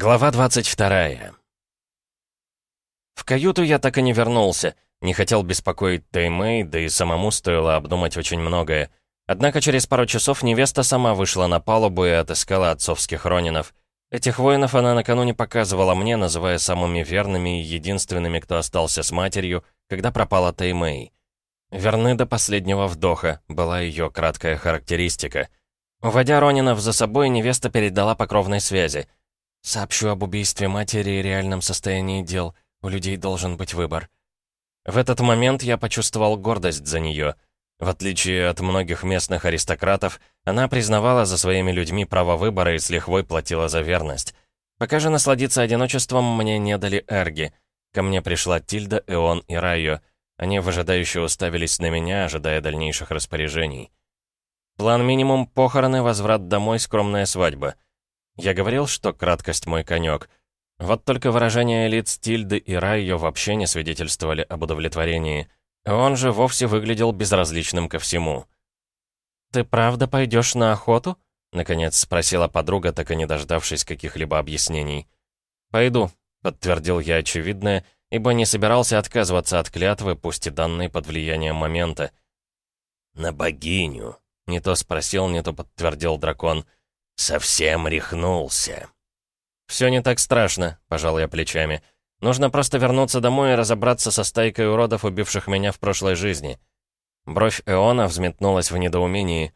Глава 22 В каюту я так и не вернулся. Не хотел беспокоить Теймэй, да и самому стоило обдумать очень многое. Однако через пару часов невеста сама вышла на палубу и отыскала отцовских ронинов. Этих воинов она накануне показывала мне, называя самыми верными и единственными, кто остался с матерью, когда пропала Теймэй. «Верны до последнего вдоха» была ее краткая характеристика. Уводя Ронинов за собой, невеста передала по кровной связи. «Сообщу об убийстве матери и реальном состоянии дел. У людей должен быть выбор». В этот момент я почувствовал гордость за нее. В отличие от многих местных аристократов, она признавала за своими людьми право выбора и с лихвой платила за верность. Пока же насладиться одиночеством мне не дали эрги. Ко мне пришла Тильда, Эон и Райо. Они выжидающе уставились на меня, ожидая дальнейших распоряжений. План минимум — похороны, возврат домой, скромная свадьба. Я говорил, что краткость мой конек. Вот только выражения лиц Тильды и Райо вообще не свидетельствовали об удовлетворении. Он же вовсе выглядел безразличным ко всему. «Ты правда пойдешь на охоту?» — наконец спросила подруга, так и не дождавшись каких-либо объяснений. «Пойду», — подтвердил я очевидное, — ибо не собирался отказываться от клятвы, пусть и данной под влиянием момента. «На богиню», — не то спросил, не то подтвердил дракон. «Совсем рехнулся». «Все не так страшно», — пожал я плечами. «Нужно просто вернуться домой и разобраться со стайкой уродов, убивших меня в прошлой жизни». Бровь Эона взметнулась в недоумении.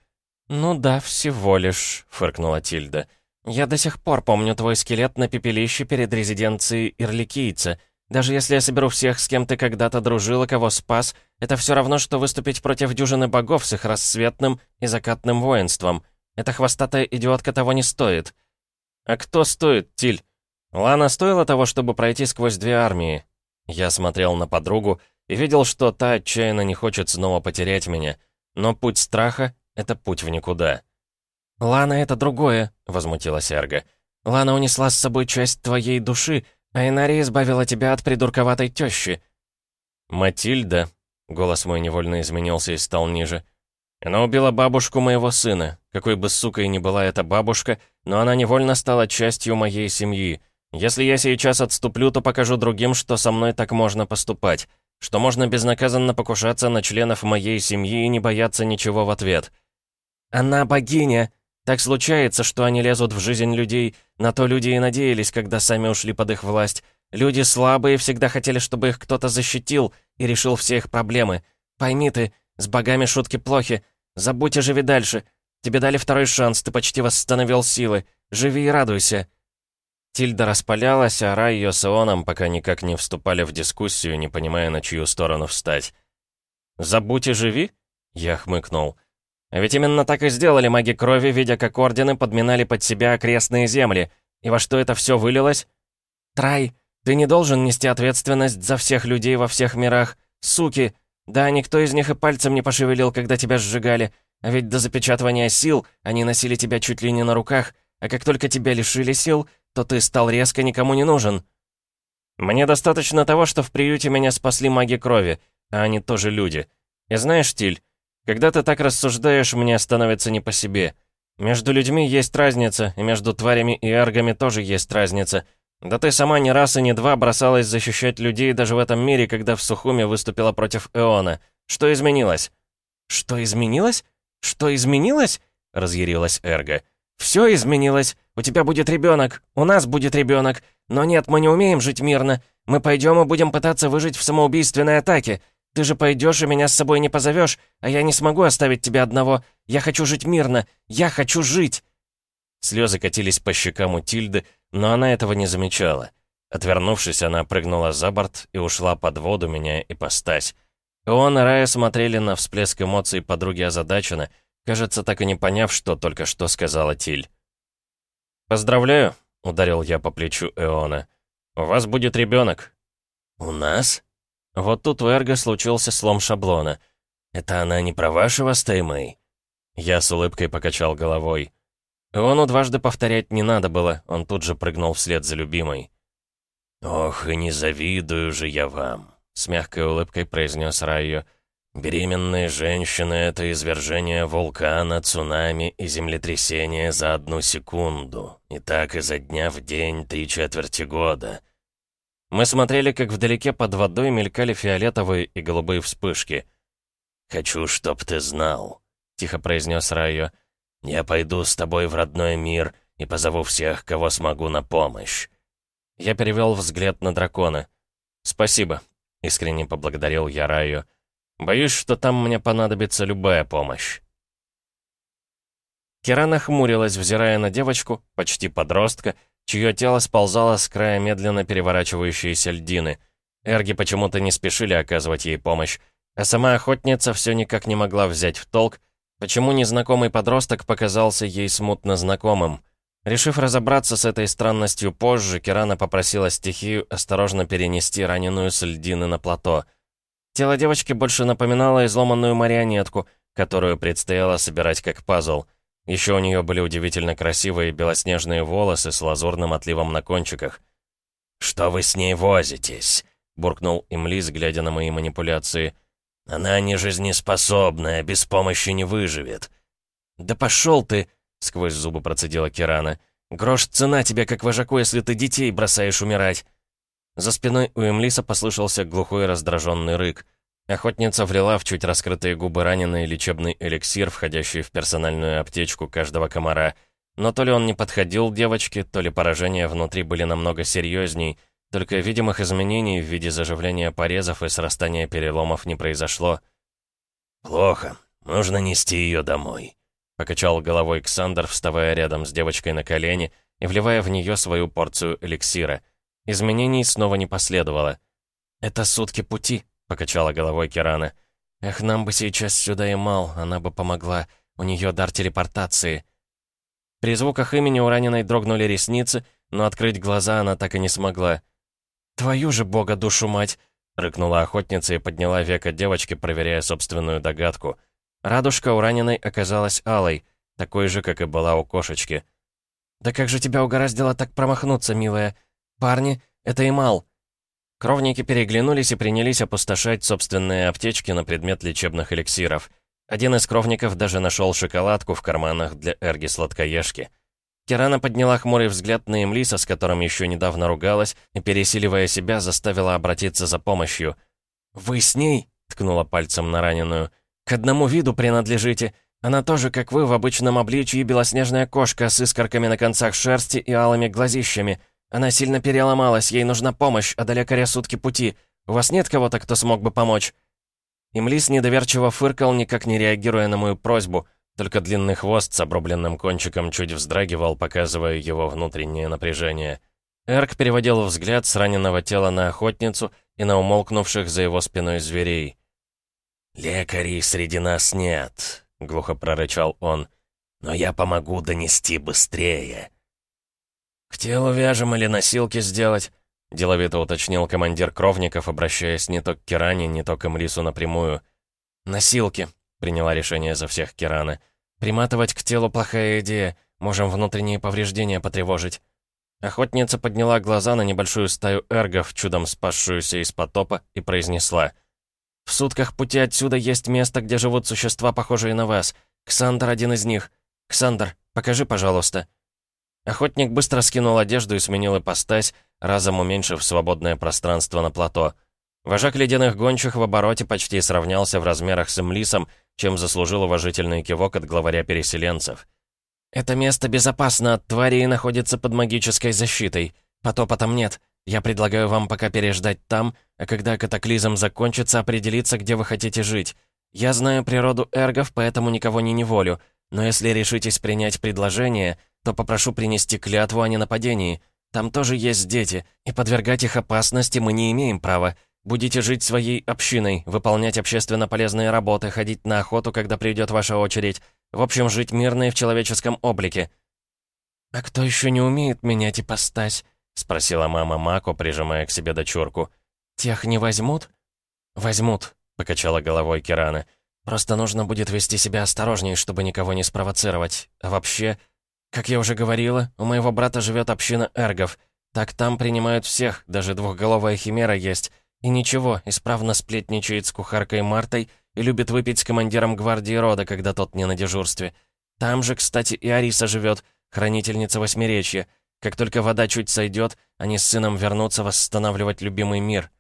«Ну да, всего лишь», — фыркнула Тильда. «Я до сих пор помню твой скелет на пепелище перед резиденцией Ирликийца. Даже если я соберу всех, с кем ты когда-то дружил и кого спас, это все равно, что выступить против дюжины богов с их рассветным и закатным воинством. Эта хвостатая идиотка того не стоит. А кто стоит, Тиль? Лана стоила того, чтобы пройти сквозь две армии. Я смотрел на подругу и видел, что та отчаянно не хочет снова потерять меня. Но путь страха — это путь в никуда. «Лана — это другое», — возмутилась Эрга. «Лана унесла с собой часть твоей души, Айнари избавила тебя от придурковатой тещи». «Матильда», — голос мой невольно изменился и стал ниже, «она убила бабушку моего сына. Какой бы сукой ни была эта бабушка, но она невольно стала частью моей семьи. Если я сейчас отступлю, то покажу другим, что со мной так можно поступать, что можно безнаказанно покушаться на членов моей семьи и не бояться ничего в ответ». «Она богиня!» Так случается, что они лезут в жизнь людей, на то люди и надеялись, когда сами ушли под их власть. Люди слабые всегда хотели, чтобы их кто-то защитил и решил все их проблемы. Пойми ты, с богами шутки плохи. Забудь и живи дальше. Тебе дали второй шанс, ты почти восстановил силы. Живи и радуйся». Тильда распалялась, а Рай ее с Ионом пока никак не вступали в дискуссию, не понимая, на чью сторону встать. «Забудь и живи?» Я хмыкнул. А ведь именно так и сделали маги крови, видя, как ордены подминали под себя окрестные земли. И во что это все вылилось? Трай, ты не должен нести ответственность за всех людей во всех мирах. Суки! Да, никто из них и пальцем не пошевелил, когда тебя сжигали. А ведь до запечатывания сил они носили тебя чуть ли не на руках, а как только тебя лишили сил, то ты стал резко никому не нужен. Мне достаточно того, что в приюте меня спасли маги крови, а они тоже люди. И знаешь, Тиль, когда ты так рассуждаешь, мне становится не по себе. Между людьми есть разница, и между тварями и эргами тоже есть разница. Да ты сама не раз и не два бросалась защищать людей даже в этом мире, когда в Сухуме выступила против Эона. Что изменилось?» «Что изменилось? Что изменилось?» — разъярилась Эрга. «Все изменилось. У тебя будет ребенок, у нас будет ребенок. Но нет, мы не умеем жить мирно. Мы пойдем и будем пытаться выжить в самоубийственной атаке. Ты же пойдешь и меня с собой не позовешь, а я не смогу оставить тебя одного. Я хочу жить мирно. Я хочу жить!» Слезы катились по щекам у Тильды, но она этого не замечала. Отвернувшись, она прыгнула за борт и ушла под воду, меняя ипостась. Он и Рая смотрели на всплеск эмоций подруги озадаченно, кажется, так и не поняв, что только что сказала Тиль. «Поздравляю», — ударил я по плечу Эона. «У вас будет ребенок». «У нас?» Вот тут у Эрго случился слом шаблона. «Это она не про вашего Стеймэй?» Я с улыбкой покачал головой. Иону дважды повторять не надо было, он тут же прыгнул вслед за любимой. «Ох, и не завидую же я вам», — с мягкой улыбкой произнес Райо. Беременные женщины — это извержение вулкана, цунами и землетрясение за одну секунду. И так изо дня в день три четверти года. Мы смотрели, как вдалеке под водой мелькали фиолетовые и голубые вспышки. «Хочу, чтоб ты знал», — тихо произнес Райо. «Я пойду с тобой в родной мир и позову всех, кого смогу на помощь». Я перевел взгляд на дракона. «Спасибо», — искренне поблагодарил я Райо. Боюсь, что там мне понадобится любая помощь. Кирана хмурилась, взирая на девочку, почти подростка, чье тело сползало с края медленно переворачивающейся льдины. Эрги почему-то не спешили оказывать ей помощь, а сама охотница все никак не могла взять в толк, почему незнакомый подросток показался ей смутно знакомым. Решив разобраться с этой странностью позже, Кирана попросила стихию осторожно перенести раненую с льдины на плато — Тело девочки больше напоминало изломанную марионетку, которую предстояло собирать как пазл. Еще у нее были удивительно красивые белоснежные волосы с лазурным отливом на кончиках. «Что вы с ней возитесь?» — буркнул Имлис, глядя на мои манипуляции. «Она не жизнеспособная, без помощи не выживет». «Да пошел ты!» — сквозь зубы процедила Кирана. «Грош цена тебе, как вожаку, если ты детей бросаешь умирать!» За спиной у Эмлиса послышался глухой раздраженный рык. Охотница влила в чуть раскрытые губы раненый лечебный эликсир, входящий в персональную аптечку каждого комара. Но то ли он не подходил девочке, то ли поражения внутри были намного серьезней, только видимых изменений в виде заживления порезов и срастания переломов не произошло. «Плохо. Нужно нести ее домой», — покачал головой Ксандр, вставая рядом с девочкой на колени и вливая в нее свою порцию эликсира — Изменений снова не последовало. «Это сутки пути», — покачала головой Кирана. «Эх, нам бы сейчас сюда и мал, она бы помогла. У нее дар телепортации». При звуках имени у раненой дрогнули ресницы, но открыть глаза она так и не смогла. «Твою же бога душу мать!» — рыкнула охотница и подняла века девочки, проверяя собственную догадку. Радужка у раненой оказалась алой, такой же, как и была у кошечки. «Да как же тебя угораздило так промахнуться, милая?» «Парни, это Имал!» Кровники переглянулись и принялись опустошать собственные аптечки на предмет лечебных эликсиров. Один из кровников даже нашел шоколадку в карманах для эрги-сладкоежки. Кирана подняла хмурый взгляд на Эмлиса, с которым еще недавно ругалась, и, пересиливая себя, заставила обратиться за помощью. «Вы с ней?» — ткнула пальцем на раненую. «К одному виду принадлежите. Она тоже, как вы, в обычном обличии белоснежная кошка с искорками на концах шерсти и алыми глазищами. Она сильно переломалась, ей нужна помощь, а до лекаря сутки пути. У вас нет кого-то, кто смог бы помочь?» Имлис недоверчиво фыркал, никак не реагируя на мою просьбу, только длинный хвост с обрубленным кончиком чуть вздрагивал, показывая его внутреннее напряжение. Эрк переводил взгляд с раненого тела на охотницу и на умолкнувших за его спиной зверей. «Лекарей среди нас нет», — глухо прорычал он. «Но я помогу донести быстрее». «К телу вяжем или носилки сделать?» — деловито уточнил командир Кровников, обращаясь не то к Киране, не то к Эмрису напрямую. «Носилки», — приняла решение за всех Кирана. «Приматывать к телу плохая идея. Можем внутренние повреждения потревожить». Охотница подняла глаза на небольшую стаю эргов, чудом спасшуюся из потопа, и произнесла. «В сутках пути отсюда есть место, где живут существа, похожие на вас. Ксандр один из них. Ксандр, покажи, пожалуйста». Охотник быстро скинул одежду и сменил ипостась, разом уменьшив свободное пространство на плато. Вожак ледяных гончих в обороте почти сравнялся в размерах с Эмлисом, чем заслужил уважительный кивок от главаря переселенцев. «Это место безопасно от тварей и находится под магической защитой. Потопа там нет. Я предлагаю вам пока переждать там, а когда катаклизм закончится, определиться, где вы хотите жить. Я знаю природу эргов, поэтому никого не неволю, но если решитесь принять предложение, то попрошу принести клятву о ненападении. Там тоже есть дети, и подвергать их опасности мы не имеем права. Будете жить своей общиной, выполнять общественно полезные работы, ходить на охоту, когда придет ваша очередь. В общем, жить мирно и в человеческом облике». «А кто еще не умеет менять ипостась?» — спросила мама Мако, прижимая к себе дочурку. «Тех не возьмут?» «Возьмут», — покачала головой Кирана. «Просто нужно будет вести себя осторожней, чтобы никого не спровоцировать. А вообще, как я уже говорила, у моего брата живет община эргов. Так там принимают всех, даже двухголовая химера есть. И ничего, исправно сплетничает с кухаркой Мартой и любит выпить с командиром гвардии рода, когда тот не на дежурстве. Там же, кстати, и Ариса живет, хранительница Восьмеречья. Как только вода чуть сойдет, они с сыном вернутся восстанавливать любимый мир.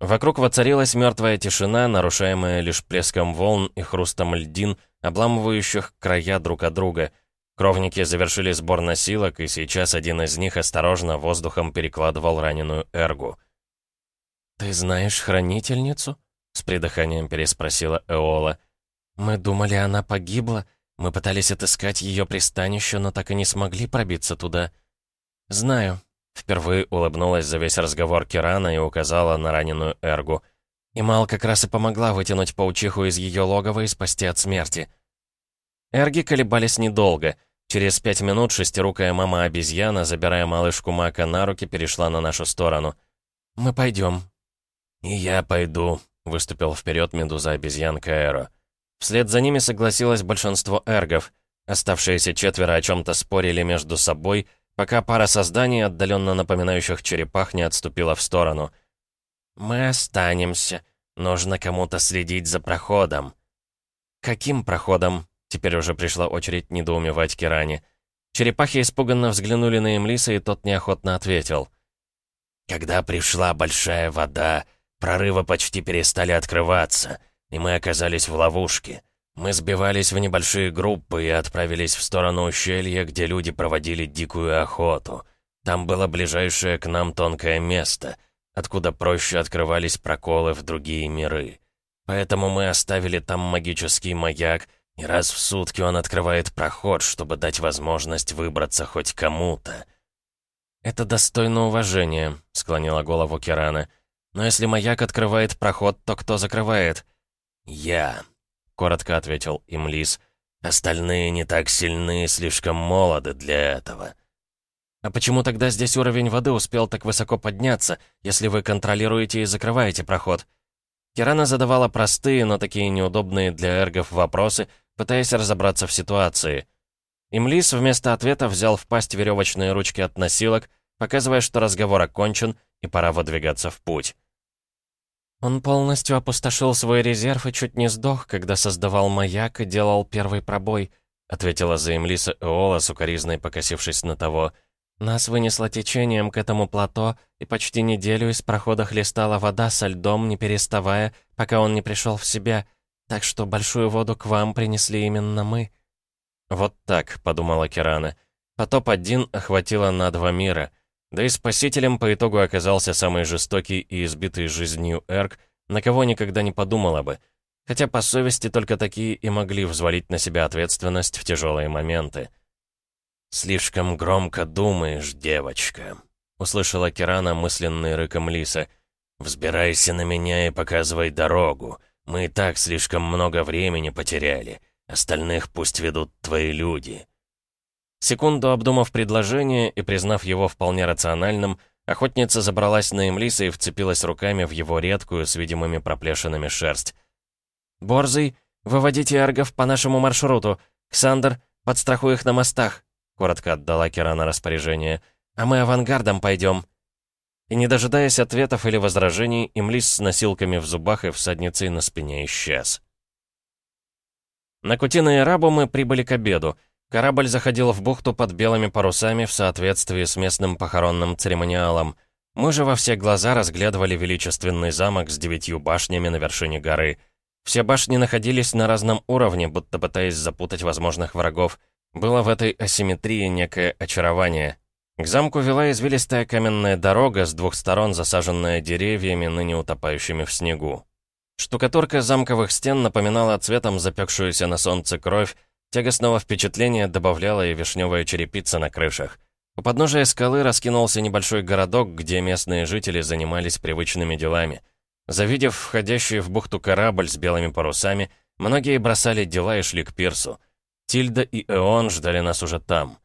Вокруг воцарилась мертвая тишина, нарушаемая лишь плеском волн и хрустом льдин, обламывающих края друг от друга. Кровники завершили сбор носилок, и сейчас один из них осторожно воздухом перекладывал раненую Эргу. «Ты знаешь хранительницу?» — с придыханием переспросила Эола. «Мы думали, она погибла. Мы пытались отыскать ее пристанище, но так и не смогли пробиться туда». «Знаю», Впервые улыбнулась за весь разговор Кирана и указала на раненую Эргу. И Мал как раз и помогла вытянуть паучиху из ее логова и спасти от смерти. Эрги колебались недолго. Через пять минут шестирукая мама-обезьяна, забирая малышку Мака на руки, перешла на нашу сторону. «Мы пойдем». «И я пойду», — выступил вперед медуза-обезьянка Эро. Вслед за ними согласилось большинство эргов. Оставшиеся четверо о чем-то спорили между собой — пока пара созданий, отдаленно напоминающих черепах, не отступила в сторону. «Мы останемся. Нужно кому-то следить за проходом». «Каким проходом?» Теперь уже пришла очередь недоумевать Киране. Черепахи испуганно взглянули на Эмлиса, и тот неохотно ответил. «Когда пришла большая вода, прорывы почти перестали открываться, и мы оказались в ловушке. Мы сбивались в небольшие группы и отправились в сторону ущелья, где люди проводили дикую охоту. Там было ближайшее к нам тонкое место, откуда проще открывались проколы в другие миры. Поэтому мы оставили там магический маяк, и раз в сутки он открывает проход, чтобы дать возможность выбраться хоть кому-то. «Это достойно уважения», — склонила голову Кирана. «Но если маяк открывает проход, то кто закрывает?» «Я», коротко ответил им Лис. «Остальные не так сильны и слишком молоды для этого». «А почему тогда здесь уровень воды успел так высоко подняться, если вы контролируете и закрываете проход?» Кирана задавала простые, но такие неудобные для эргов вопросы, пытаясь разобраться в ситуации. Имлис вместо ответа взял в пасть веревочные ручки от носилок, показывая, что разговор окончен и пора выдвигаться в путь. Он полностью опустошил свой резерв и чуть не сдох, когда создавал маяк и делал первый пробой, ответила за Эмлиса Эола, сукоризной покосившись на того. Нас вынесло течением к этому плато, и почти неделю из прохода хлестала вода со льдом, не переставая, пока он не пришел в себя, так что большую воду к вам принесли именно мы. «Вот так», — подумала Кирана. Потоп один охватило на два мира — да и спасителем по итогу оказался самый жестокий и избитый жизнью Эрк, на кого никогда не подумала бы. Хотя по совести только такие и могли взвалить на себя ответственность в тяжелые моменты. «Слишком громко думаешь, девочка», — услышала Кирана мысленный рыком Лиса. «Взбирайся на меня и показывай дорогу. Мы и так слишком много времени потеряли. Остальных пусть ведут твои люди». Секунду обдумав предложение и признав его вполне рациональным, охотница забралась на Эмлиса и вцепилась руками в его редкую с видимыми проплешинами шерсть. «Борзый, выводите эргов по нашему маршруту. Ксандр, подстрахуй их на мостах», — коротко отдала Кирана распоряжение. «А мы авангардом пойдем». И не дожидаясь ответов или возражений, Имлис с носилками в зубах и всадницей на спине исчез. На Кутино и Рабу мы прибыли к обеду — Корабль заходил в бухту под белыми парусами в соответствии с местным похоронным церемониалом. Мы же во все глаза разглядывали величественный замок с девятью башнями на вершине горы. Все башни находились на разном уровне, будто пытаясь запутать возможных врагов. Было в этой асимметрии некое очарование. К замку вела извилистая каменная дорога, с двух сторон засаженная деревьями, ныне утопающими в снегу. Штукатурка замковых стен напоминала цветом запекшуюся на солнце кровь, Тягостного впечатления добавляла и вишневая черепица на крышах. У подножия скалы раскинулся небольшой городок, где местные жители занимались привычными делами. Завидев входящий в бухту корабль с белыми парусами, многие бросали дела и шли к пирсу. Тильда и Эон ждали нас уже там.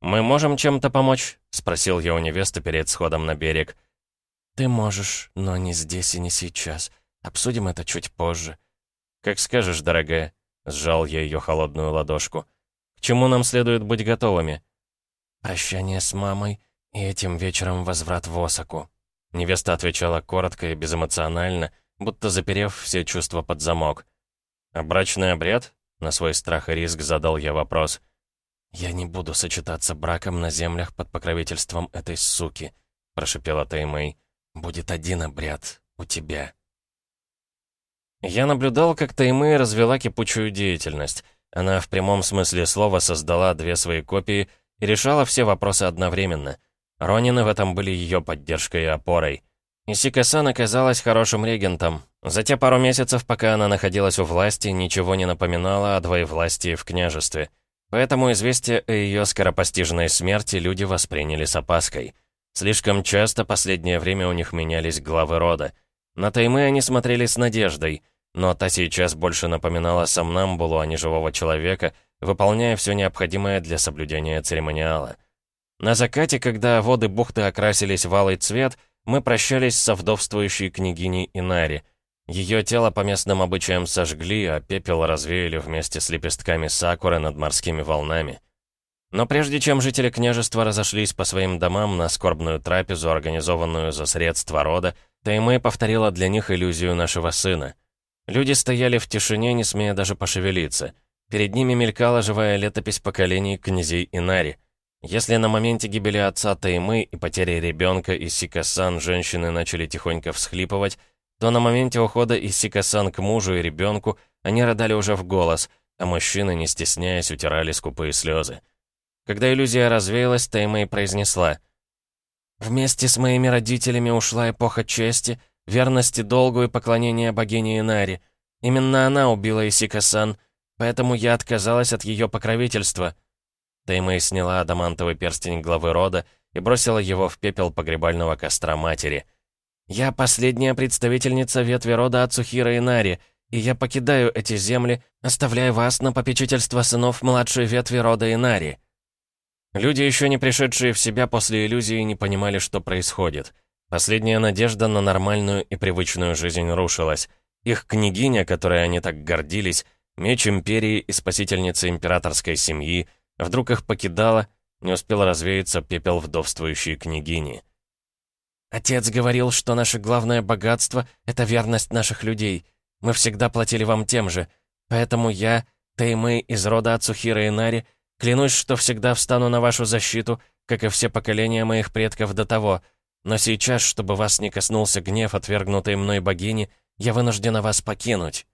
«Мы можем чем-то помочь?» — спросил я у невесты перед сходом на берег. «Ты можешь, но не здесь и не сейчас. Обсудим это чуть позже». «Как скажешь, дорогая». Сжал я ее холодную ладошку. «К чему нам следует быть готовыми?» «Прощание с мамой и этим вечером возврат в Осаку». Невеста отвечала коротко и безэмоционально, будто заперев все чувства под замок. «А брачный обряд?» — на свой страх и риск задал я вопрос. «Я не буду сочетаться браком на землях под покровительством этой суки», — прошипела Таймэй. «Будет один обряд у тебя». Я наблюдал, как Таймэй развела кипучую деятельность. Она в прямом смысле слова создала две свои копии и решала все вопросы одновременно. Ронины в этом были ее поддержкой и опорой. Исика-сан оказалась хорошим регентом. За те пару месяцев, пока она находилась у власти, ничего не напоминало о двоевластии в княжестве. Поэтому известие о ее скоропостижной смерти люди восприняли с опаской. Слишком часто последнее время у них менялись главы рода. На Таймы они смотрели с надеждой, но та сейчас больше напоминала сомнамбулу, а не живого человека, выполняя все необходимое для соблюдения церемониала. На закате, когда воды бухты окрасились в алый цвет, мы прощались со вдовствующей княгиней Инари — ее тело по местным обычаям сожгли, а пепел развеяли вместе с лепестками сакуры над морскими волнами. Но прежде чем жители княжества разошлись по своим домам на скорбную трапезу, организованную за средства рода, Таймэй повторила для них иллюзию нашего сына. Люди стояли в тишине, не смея даже пошевелиться. Перед ними мелькала живая летопись поколений князей Инари. Если на моменте гибели отца Таймы и потери ребенка и Сикасан женщины начали тихонько всхлипывать, то на моменте ухода Исика-сан к мужу и ребенку они рыдали уже в голос, а мужчины, не стесняясь, утирали скупые слезы. Когда иллюзия развеялась, Таймэй произнесла «Вместе с моими родителями ушла эпоха чести, верности долгу и поклонения богине Инари. Именно она убила Исика-сан, поэтому я отказалась от ее покровительства». Таймэй сняла адамантовый перстень главы рода и бросила его в пепел погребального костра матери — «Я последняя представительница ветви рода Ацухира Инари, и я покидаю эти земли, оставляя вас на попечительство сынов младшей ветви рода Инари». Люди, еще не пришедшие в себя после иллюзии, не понимали, что происходит. Последняя надежда на нормальную и привычную жизнь рушилась. Их княгиня, которой они так гордились, меч империи и спасительница императорской семьи, вдруг их покидала, не успел развеяться пепел вдовствующей княгини. «Отец говорил, что наше главное богатство — это верность наших людей. Мы всегда платили вам тем же. Поэтому я, Теймэй из рода Ацухира и Нари, клянусь, что всегда встану на вашу защиту, как и все поколения моих предков до того. Но сейчас, чтобы вас не коснулся гнев отвергнутой мной богини, я вынуждена вас покинуть».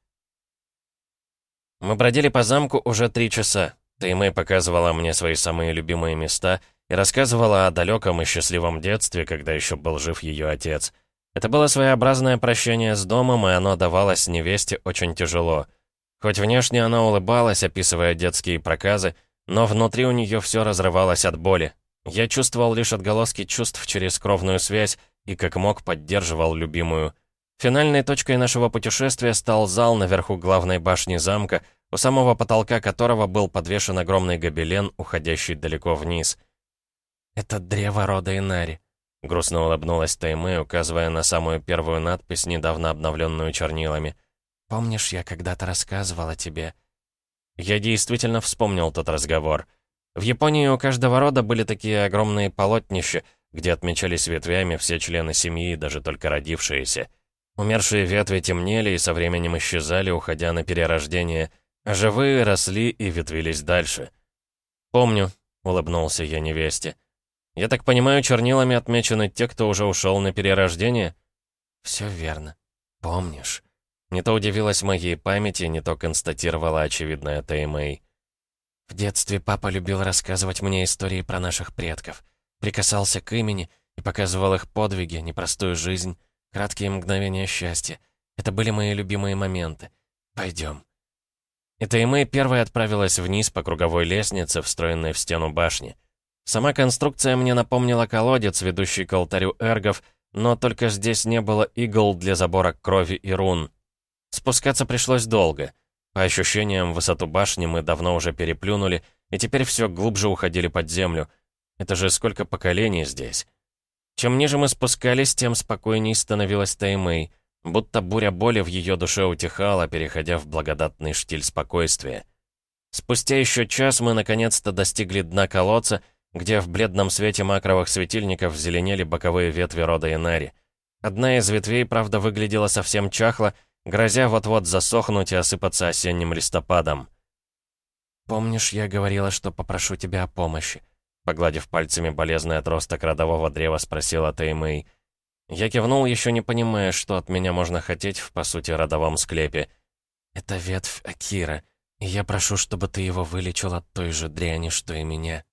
Мы бродили по замку уже три часа. Теймэй показывала мне свои самые любимые места — и рассказывала о далеком и счастливом детстве, когда еще был жив ее отец. Это было своеобразное прощание с домом, и оно давалось невесте очень тяжело. Хоть внешне она улыбалась, описывая детские проказы, но внутри у нее все разрывалось от боли. Я чувствовал лишь отголоски чувств через кровную связь и как мог поддерживал любимую. Финальной точкой нашего путешествия стал зал наверху главной башни замка, у самого потолка которого был подвешен огромный гобелен, уходящий далеко вниз — «Это древо рода Инари», — грустно улыбнулась Таймэ, указывая на самую первую надпись, недавно обновленную чернилами. «Помнишь, я когда-то рассказывала тебе?» Я действительно вспомнил тот разговор. В Японии у каждого рода были такие огромные полотнища, где отмечались ветвями все члены семьи, даже только родившиеся. Умершие ветви темнели и со временем исчезали, уходя на перерождение, а живые росли и ветвились дальше. «Помню», — улыбнулся я невесте. Я так понимаю, чернилами отмечены те, кто уже ушел на перерождение? Все верно. Помнишь? Не то удивилась моей памяти, не то констатировала очевидное Теймэй. В детстве папа любил рассказывать мне истории про наших предков. Прикасался к имени и показывал их подвиги, непростую жизнь, краткие мгновения счастья. Это были мои любимые моменты. Пойдем. И Теймэй первой отправилась вниз по круговой лестнице, встроенной в стену башни. Сама конструкция мне напомнила колодец, ведущий к алтарю эргов, но только здесь не было игл для забора крови и рун. Спускаться пришлось долго. По ощущениям, высоту башни мы давно уже переплюнули, и теперь все глубже уходили под землю. Это же сколько поколений здесь. Чем ниже мы спускались, тем спокойней становилась Таймэй, будто буря боли в ее душе утихала, переходя в благодатный штиль спокойствия. Спустя еще час мы наконец-то достигли дна колодца — где в бледном свете макровых светильников зеленели боковые ветви рода Инари. Одна из ветвей, правда, выглядела совсем чахло, грозя вот-вот засохнуть и осыпаться осенним листопадом. «Помнишь, я говорила, что попрошу тебя о помощи?» Погладив пальцами болезный отросток родового древа, спросила Теймэй. Я кивнул, еще не понимая, что от меня можно хотеть в, по сути, родовом склепе. «Это ветвь Акира, и я прошу, чтобы ты его вылечил от той же дряни, что и меня».